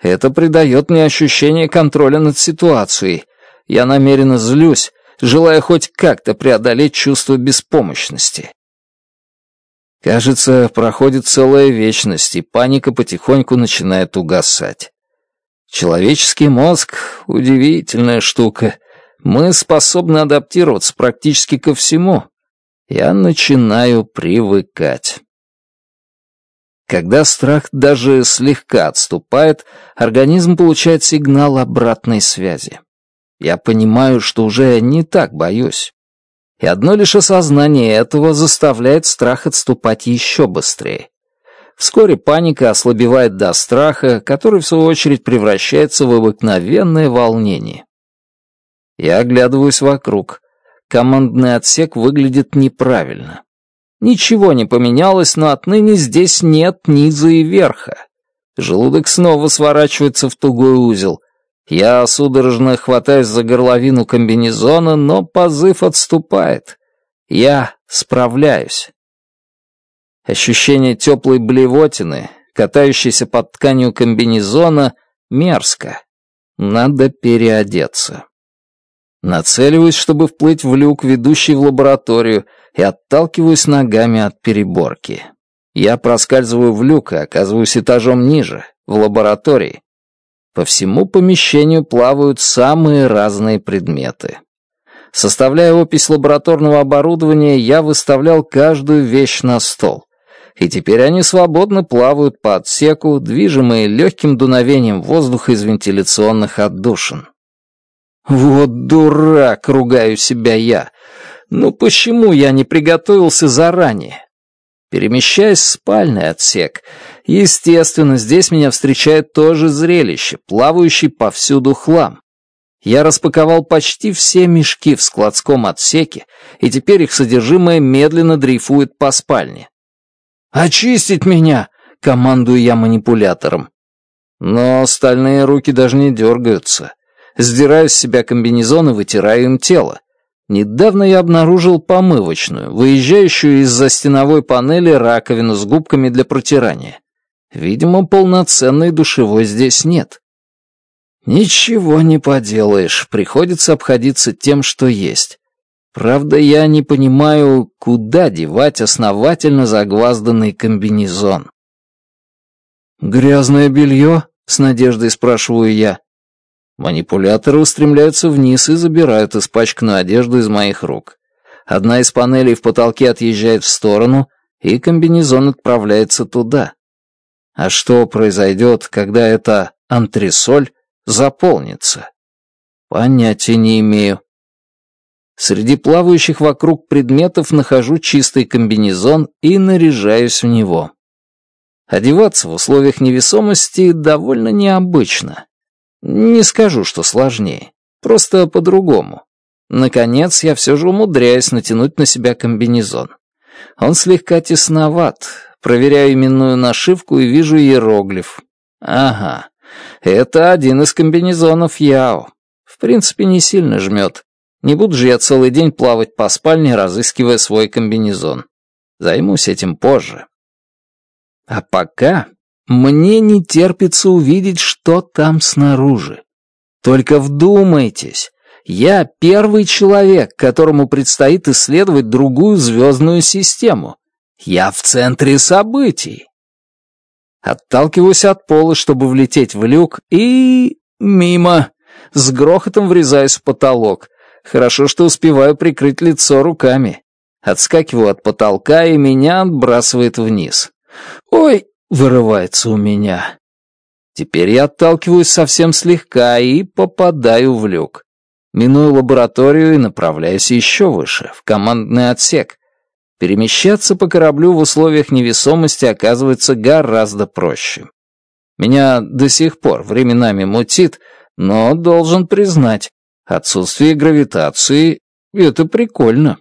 S1: Это придает мне ощущение контроля над ситуацией. Я намеренно злюсь, желая хоть как-то преодолеть чувство беспомощности. Кажется, проходит целая вечность, и паника потихоньку начинает угасать. Человеческий мозг — удивительная штука. Мы способны адаптироваться практически ко всему. Я начинаю привыкать. Когда страх даже слегка отступает, организм получает сигнал обратной связи. Я понимаю, что уже не так боюсь. И одно лишь осознание этого заставляет страх отступать еще быстрее. Вскоре паника ослабевает до страха, который в свою очередь превращается в обыкновенное волнение. Я оглядываюсь вокруг. Командный отсек выглядит неправильно. Ничего не поменялось, но отныне здесь нет низа и верха. Желудок снова сворачивается в тугой узел — я судорожно хватаюсь за горловину комбинезона, но позыв отступает. Я справляюсь. Ощущение теплой блевотины, катающейся под тканью комбинезона, мерзко. Надо переодеться. Нацеливаюсь, чтобы вплыть в люк, ведущий в лабораторию, и отталкиваюсь ногами от переборки. Я проскальзываю в люк и оказываюсь этажом ниже, в лаборатории. По всему помещению плавают самые разные предметы. Составляя опись лабораторного оборудования, я выставлял каждую вещь на стол. И теперь они свободно плавают по отсеку, движимые легким дуновением воздуха из вентиляционных отдушин. «Вот дурак!» — ругаю себя я. «Ну почему я не приготовился заранее?» Перемещаясь в спальный отсек, Естественно, здесь меня встречает тоже зрелище, плавающий повсюду хлам. Я распаковал почти все мешки в складском отсеке, и теперь их содержимое медленно дрейфует по спальне. «Очистить меня!» — командую я манипулятором. Но остальные руки даже не дергаются. Сдираю с себя комбинезон и вытираю им тело. Недавно я обнаружил помывочную, выезжающую из-за стеновой панели раковину с губками для протирания. Видимо, полноценной душевой здесь нет. Ничего не поделаешь, приходится обходиться тем, что есть. Правда, я не понимаю, куда девать основательно загвазданный комбинезон. «Грязное белье?» — с надеждой спрашиваю я. Манипуляторы устремляются вниз и забирают испачканную одежду из моих рук. Одна из панелей в потолке отъезжает в сторону, и комбинезон отправляется туда. А что произойдет, когда эта антресоль заполнится? Понятия не имею. Среди плавающих вокруг предметов нахожу чистый комбинезон и наряжаюсь в него. Одеваться в условиях невесомости довольно необычно. Не скажу, что сложнее, просто по-другому. Наконец, я все же умудряюсь натянуть на себя комбинезон. Он слегка тесноват, Проверяю именную нашивку и вижу иероглиф. Ага, это один из комбинезонов Яо. В принципе, не сильно жмет. Не буду же я целый день плавать по спальне, разыскивая свой комбинезон. Займусь этим позже. А пока мне не терпится увидеть, что там снаружи. Только вдумайтесь, я первый человек, которому предстоит исследовать другую звездную систему. Я в центре событий. Отталкиваюсь от пола, чтобы влететь в люк, и... мимо. С грохотом врезаюсь в потолок. Хорошо, что успеваю прикрыть лицо руками. Отскакиваю от потолка, и меня отбрасывает вниз. «Ой!» — вырывается у меня. Теперь я отталкиваюсь совсем слегка и попадаю в люк. Миную лабораторию и направляюсь еще выше, в командный отсек, Перемещаться по кораблю в условиях невесомости оказывается гораздо проще. Меня до сих пор временами мутит, но должен признать, отсутствие гравитации — это прикольно.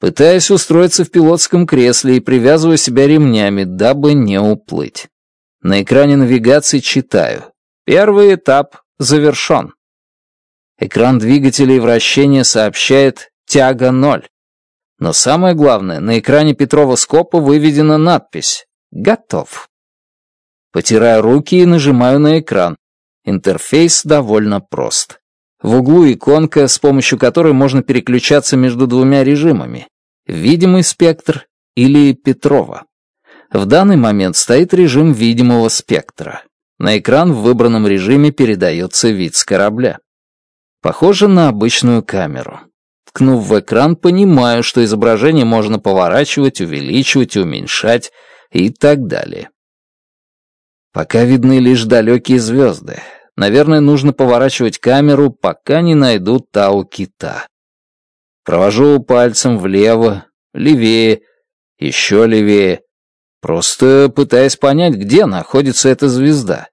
S1: Пытаясь устроиться в пилотском кресле и привязывая себя ремнями, дабы не уплыть. На экране навигации читаю. Первый этап завершен. Экран двигателей вращения сообщает «Тяга ноль». Но самое главное, на экране Петрова скопа выведена надпись «Готов». Потираю руки и нажимаю на экран. Интерфейс довольно прост. В углу иконка, с помощью которой можно переключаться между двумя режимами — видимый спектр или Петрова. В данный момент стоит режим видимого спектра. На экран в выбранном режиме передается вид с корабля. Похоже на обычную камеру. Ткнув в экран, понимаю, что изображение можно поворачивать, увеличивать, уменьшать и так далее. Пока видны лишь далекие звезды. Наверное, нужно поворачивать камеру, пока не найду Тау Кита. Провожу пальцем влево, левее, еще левее, просто пытаясь понять, где находится эта звезда.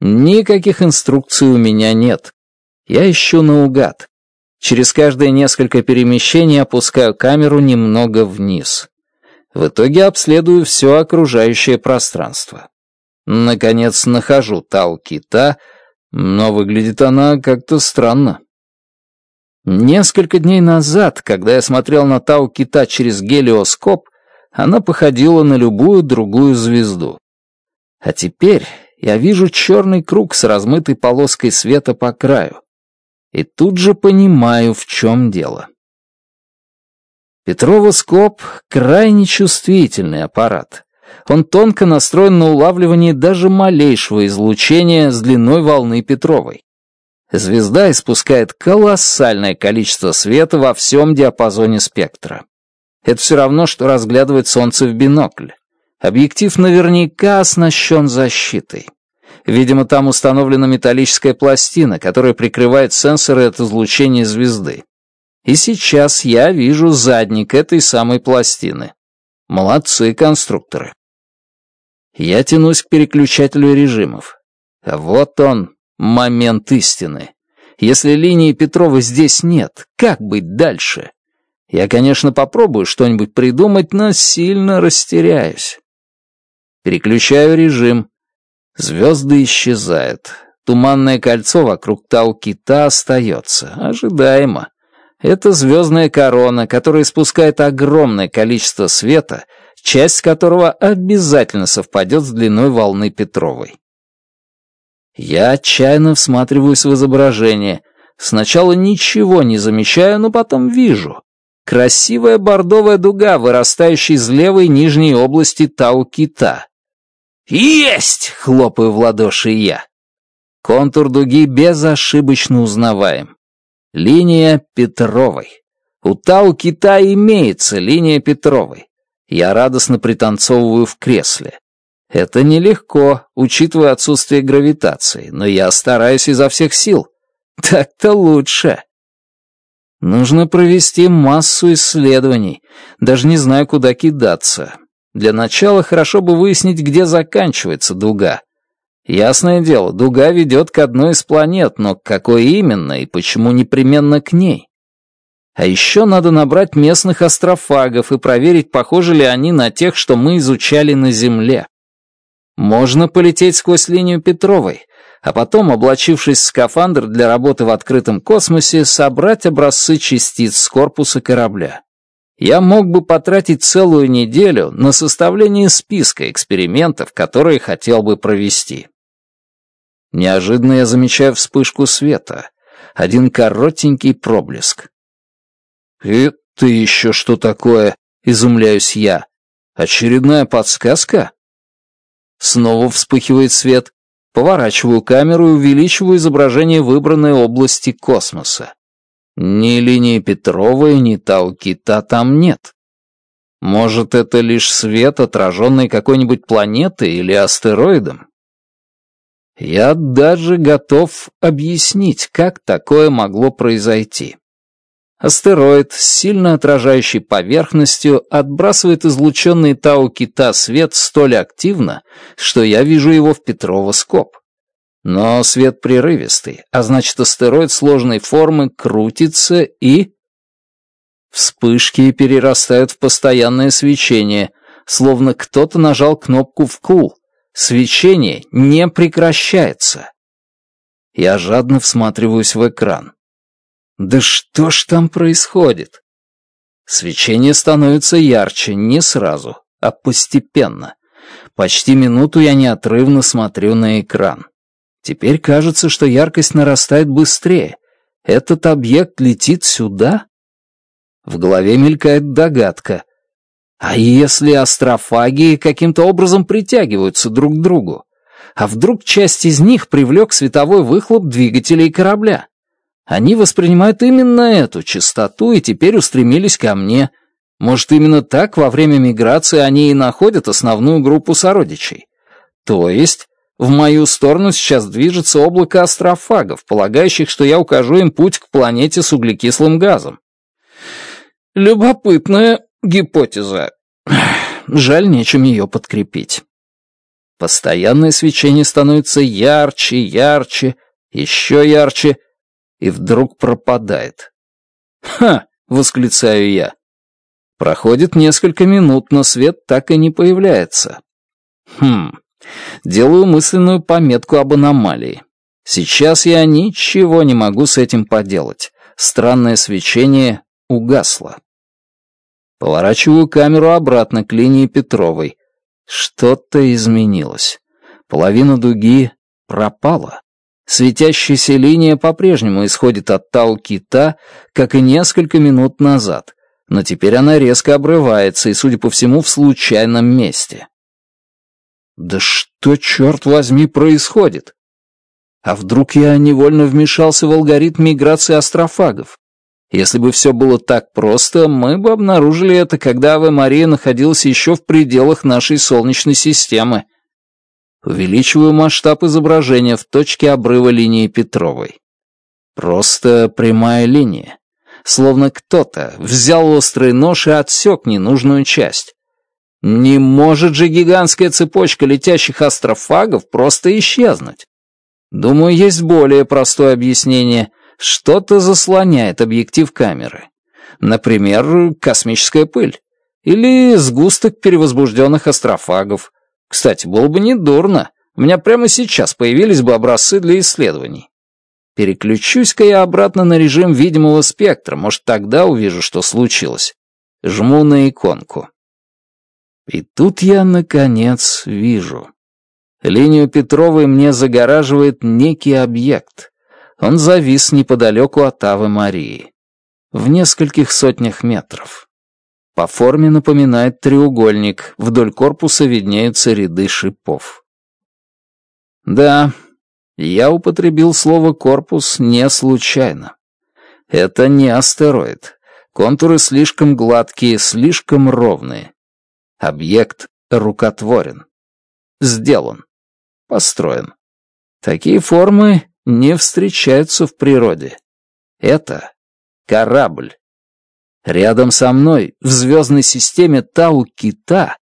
S1: Никаких инструкций у меня нет. Я ищу наугад, Через каждые несколько перемещений опускаю камеру немного вниз. В итоге обследую все окружающее пространство. Наконец нахожу талкита, но выглядит она как-то странно. Несколько дней назад, когда я смотрел на талкита через гелиоскоп, она походила на любую другую звезду. А теперь я вижу черный круг с размытой полоской света по краю и тут же понимаю, в чем дело. Петровоскоп — крайне чувствительный аппарат. Он тонко настроен на улавливание даже малейшего излучения с длиной волны Петровой. Звезда испускает колоссальное количество света во всем диапазоне спектра. Это все равно, что разглядывать солнце в бинокль. Объектив наверняка оснащен защитой. Видимо, там установлена металлическая пластина, которая прикрывает сенсоры от излучения звезды. И сейчас я вижу задник этой самой пластины. Молодцы конструкторы. Я тянусь к переключателю режимов. Вот он, момент истины. Если линии Петрова здесь нет, как быть дальше? Я, конечно, попробую что-нибудь придумать, но сильно растеряюсь. Переключаю режим. Звезды исчезают. Туманное кольцо вокруг тау кита остается. Ожидаемо. Это звездная корона, которая испускает огромное количество света, часть которого обязательно совпадет с длиной волны Петровой. Я отчаянно всматриваюсь в изображение. Сначала ничего не замечаю, но потом вижу. Красивая бордовая дуга, вырастающая из левой нижней области Тау-Кита. «Есть!» — хлопаю в ладоши я. Контур дуги безошибочно узнаваем. Линия Петровой. У Тау Китая имеется линия Петровой. Я радостно пританцовываю в кресле. Это нелегко, учитывая отсутствие гравитации, но я стараюсь изо всех сил. Так-то лучше. Нужно провести массу исследований. Даже не знаю, куда кидаться. Для начала хорошо бы выяснить, где заканчивается дуга. Ясное дело, дуга ведет к одной из планет, но какой именно и почему непременно к ней? А еще надо набрать местных астрофагов и проверить, похожи ли они на тех, что мы изучали на Земле. Можно полететь сквозь линию Петровой, а потом, облачившись в скафандр для работы в открытом космосе, собрать образцы частиц с корпуса корабля я мог бы потратить целую неделю на составление списка экспериментов, которые хотел бы провести. Неожиданно я замечаю вспышку света. Один коротенький проблеск. «Это еще что такое?» — изумляюсь я. «Очередная подсказка?» Снова вспыхивает свет. Поворачиваю камеру и увеличиваю изображение выбранной области космоса. Ни линии Петрова и ни Талкита там нет. Может, это лишь свет, отраженный какой-нибудь планетой или астероидом? Я даже готов объяснить, как такое могло произойти. Астероид с сильно отражающей поверхностью отбрасывает излученный Тау-Кита свет столь активно, что я вижу его в Петровоскоп. скоб. Но свет прерывистый, а значит астероид сложной формы крутится и... Вспышки перерастают в постоянное свечение, словно кто-то нажал кнопку «вкул». Свечение не прекращается. Я жадно всматриваюсь в экран. Да что ж там происходит? Свечение становится ярче не сразу, а постепенно. Почти минуту я неотрывно смотрю на экран. Теперь кажется, что яркость нарастает быстрее. Этот объект летит сюда? В голове мелькает догадка. А если астрофаги каким-то образом притягиваются друг к другу? А вдруг часть из них привлек световой выхлоп двигателей корабля? Они воспринимают именно эту частоту и теперь устремились ко мне. Может, именно так во время миграции они и находят основную группу сородичей? То есть в мою сторону сейчас движется облако астрофагов, полагающих, что я укажу им путь к планете с углекислым газом. Любопытная гипотеза. Жаль, нечем ее подкрепить. Постоянное свечение становится ярче, ярче, еще ярче, и вдруг пропадает. «Ха!» — восклицаю я. Проходит несколько минут, но свет так и не появляется. «Хм, Делаю мысленную пометку об аномалии. Сейчас я ничего не могу с этим поделать. Странное свечение угасло. Поворачиваю камеру обратно к линии Петровой. Что-то изменилось. Половина дуги пропала. Светящаяся линия по-прежнему исходит от тау кита, как и несколько минут назад, но теперь она резко обрывается и, судя по всему, в случайном месте. Да что, черт возьми, происходит? А вдруг я невольно вмешался в алгоритм миграции астрофагов? Если бы все было так просто, мы бы обнаружили это, когда Ава Мария находилась еще в пределах нашей Солнечной системы. Увеличиваю масштаб изображения в точке обрыва линии Петровой. Просто прямая линия. Словно кто-то взял острый нож и отсек ненужную часть. Не может же гигантская цепочка летящих астрофагов просто исчезнуть. Думаю, есть более простое объяснение. Что-то заслоняет объектив камеры. Например, космическая пыль. Или сгусток перевозбужденных астрофагов. Кстати, было бы недурно. У меня прямо сейчас появились бы образцы для исследований. Переключусь-ка я обратно на режим видимого спектра, может, тогда увижу, что случилось. Жму на иконку. И тут я, наконец, вижу. Линию Петровой мне загораживает некий объект. Он завис неподалеку от Авы Марии. В нескольких сотнях метров. По форме напоминает треугольник, вдоль корпуса виднеются ряды шипов. Да, я употребил слово «корпус» не случайно. Это не астероид. Контуры слишком гладкие, слишком ровные. Объект рукотворен. Сделан. Построен. Такие формы не встречаются в природе. Это корабль. Рядом со мной, в звездной системе Тау-Кита,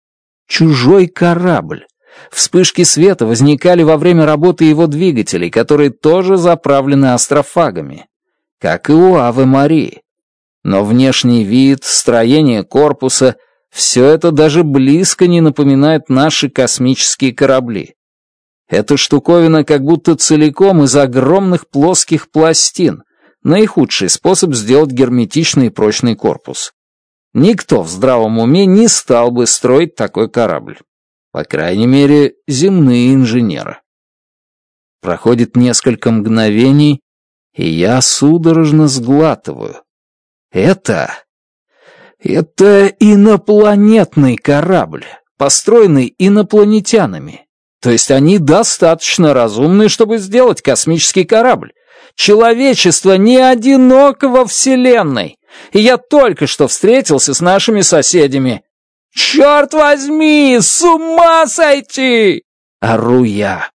S1: чужой корабль. Вспышки света возникали во время работы его двигателей, которые тоже заправлены астрофагами, как и у Авы Марии. Но внешний вид, строение корпуса — все это даже близко не напоминает наши космические корабли. Эта штуковина как будто целиком из огромных плоских пластин, наихудший способ сделать герметичный и прочный корпус. Никто в здравом уме не стал бы строить такой корабль. По крайней мере, земные инженеры. Проходит несколько мгновений, и я судорожно сглатываю. Это это инопланетный корабль, построенный инопланетянами. То есть они достаточно разумны, чтобы сделать космический корабль. Человечество не одиноко во Вселенной. И я только что встретился с нашими соседями. «Черт возьми, с ума сойти!» Ору я.